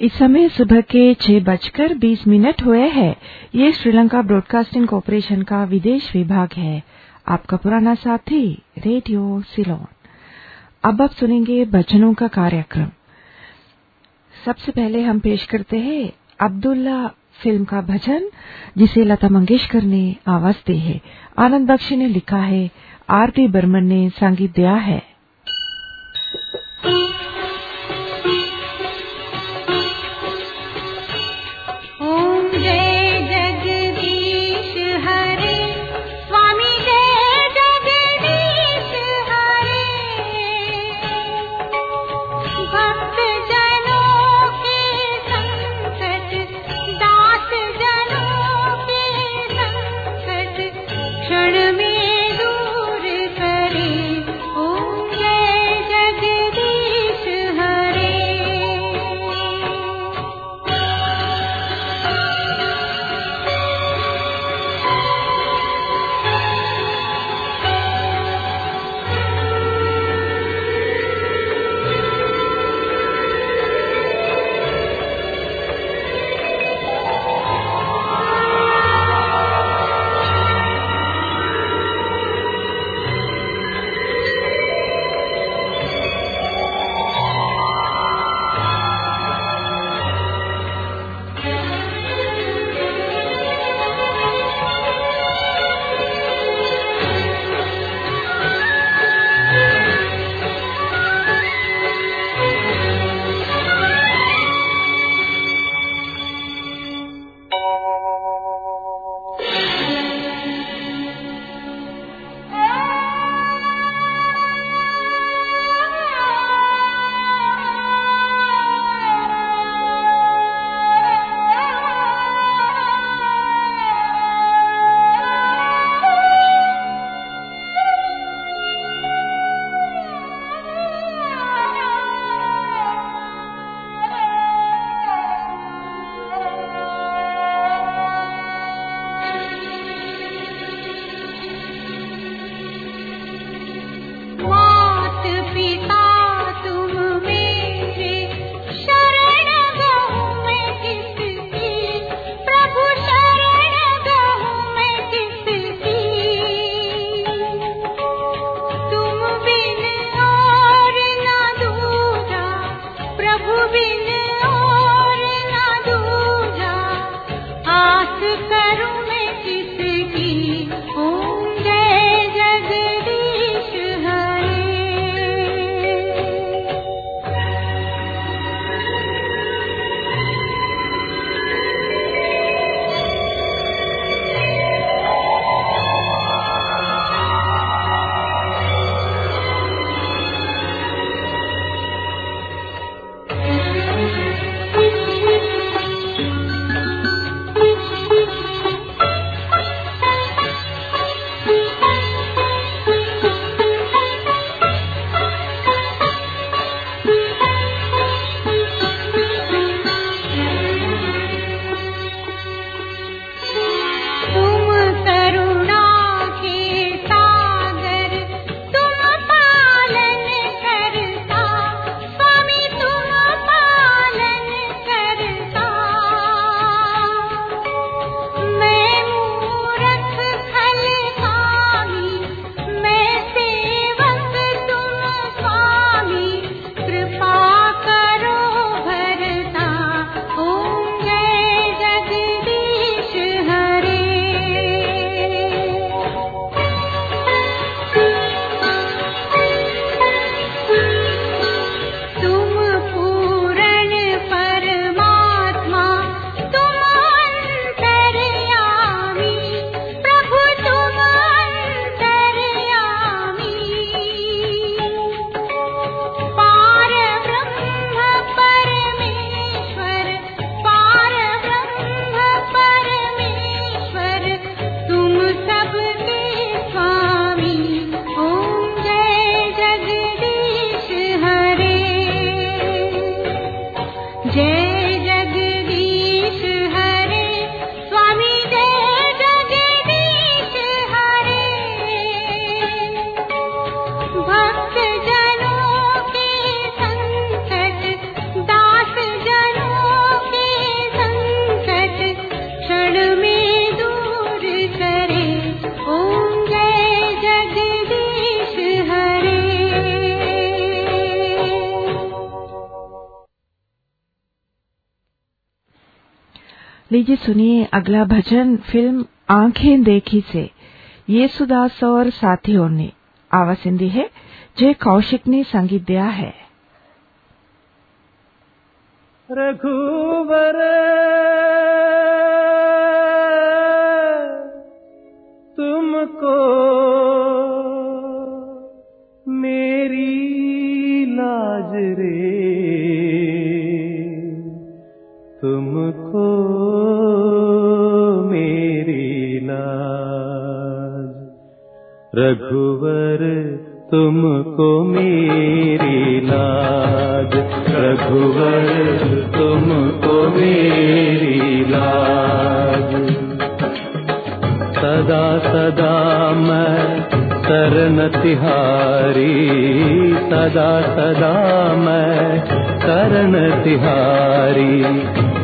इस समय सुबह के छह बजकर बीस मिनट हुए हैं। ये श्रीलंका ब्रॉडकास्टिंग कॉरपोरेशन का विदेश विभाग है। आपका पुराना साथी, रेडियो सिलोन। अब आप सुनेंगे भजनों का कार्यक्रम। सबसे पहले हम पेश करते हैं अब्दुल्ला फ़िल्म का भजन, जिसे लता मंगेशकर ने आवाज़ दी है। आनंद बख्शी ने लिखा है आर टी बर्मन ने संगीत दिया है। लीजिए, सुनिए अगला भजन, फ़िल्म आँखें देखी से। येसुदास और साथियों ने आवाज़ हिंदी है। जय कौशिक ने संगीत दिया है। रघुवर, तुमको मेरी लाज रे। तुमको रघुवर, तुमको मेरी लाज। रघुवर, तुमको मेरी लाज। सदा सदा मैं शरण तिहारी, सदा सदा मैं शरण तिहारी।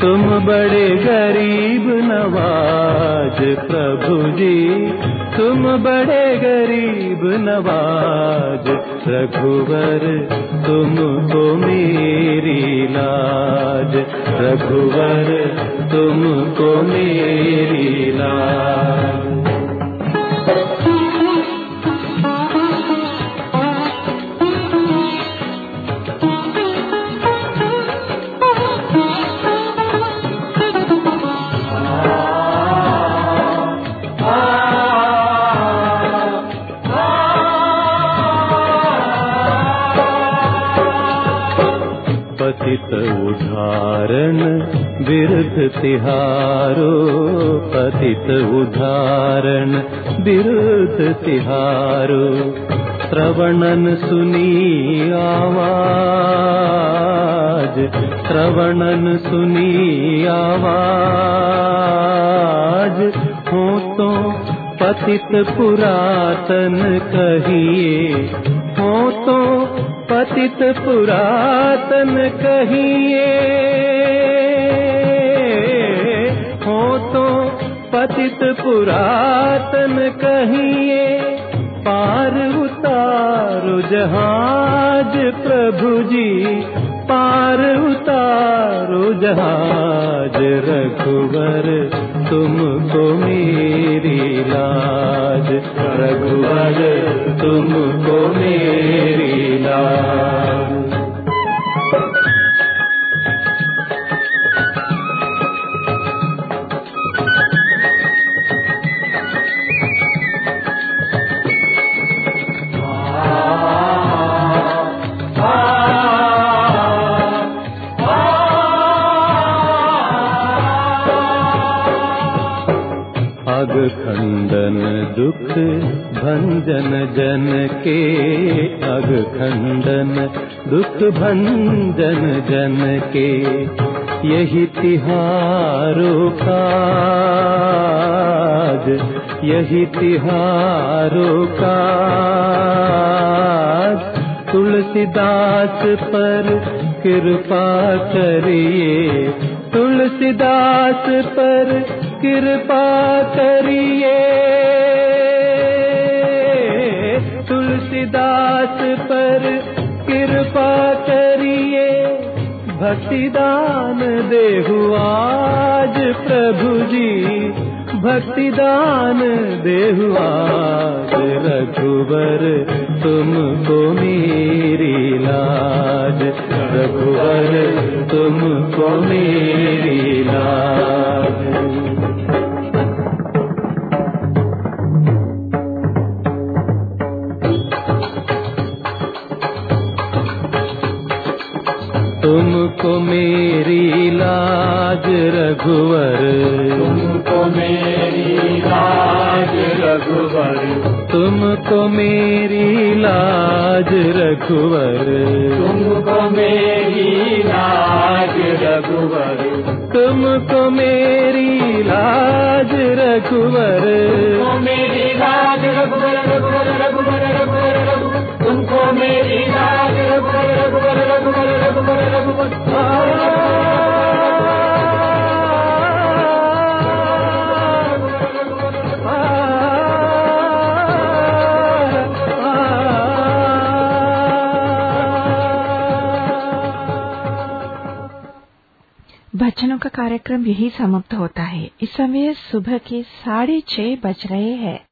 तुम बड़े गरीब नवाज़, प्रभु जी तुम बड़े गरीब नवाज़ रघुवर तुम तो मेरी लाज। रघुवर तुम तो मेरी लाज। पतित उदाहरण विरुद्ध तिहारो पतित उदाहरण विरुद्ध तिहारो। श्रवणन सुनी आवाज श्रवणन सुनी आवाज। हो तो पतित पुरातन कहिए हो तो पतित पुरातन कहिए। हो तो पतित पुरातन कहिए। पार उतारो जहाज़ प्रभु जी, पार उतारो जहाज़ रघुवर तुमको मेरी लाज। रघुवर तुमको मेरी लाज। के अग खंडन दुख भंजन जन के, यही तिहारो काज यही तिहारो काज तुलसीदास पर कृपा करिए, तुलसीदास पर कृपा करिए। तुलसीदास पर कृपा करिए। भक्तिदान देहु आज प्रभु जी। भक्तिदान देहु आज रघुवर, तुमको मेरी लाज। रघुवर, तुमको मेरी लाज। रघुवर। तुमको मेरी लाज रघुवर। तुमको मेरी लाज रघुवर। तुमको मेरी लाज रघुवर। तुमको मेरी लाज रघुवर। मेरी लाज रघुवर रघुवर रघुवर रघुवर रघुवर। तुमको मेरी लाज रघुवर रघुवर रघुवर रघुवर रघुवर। कार्यक्रम यही समाप्त होता है। इस समय सुबह के साढ़े छह बज रहे हैं।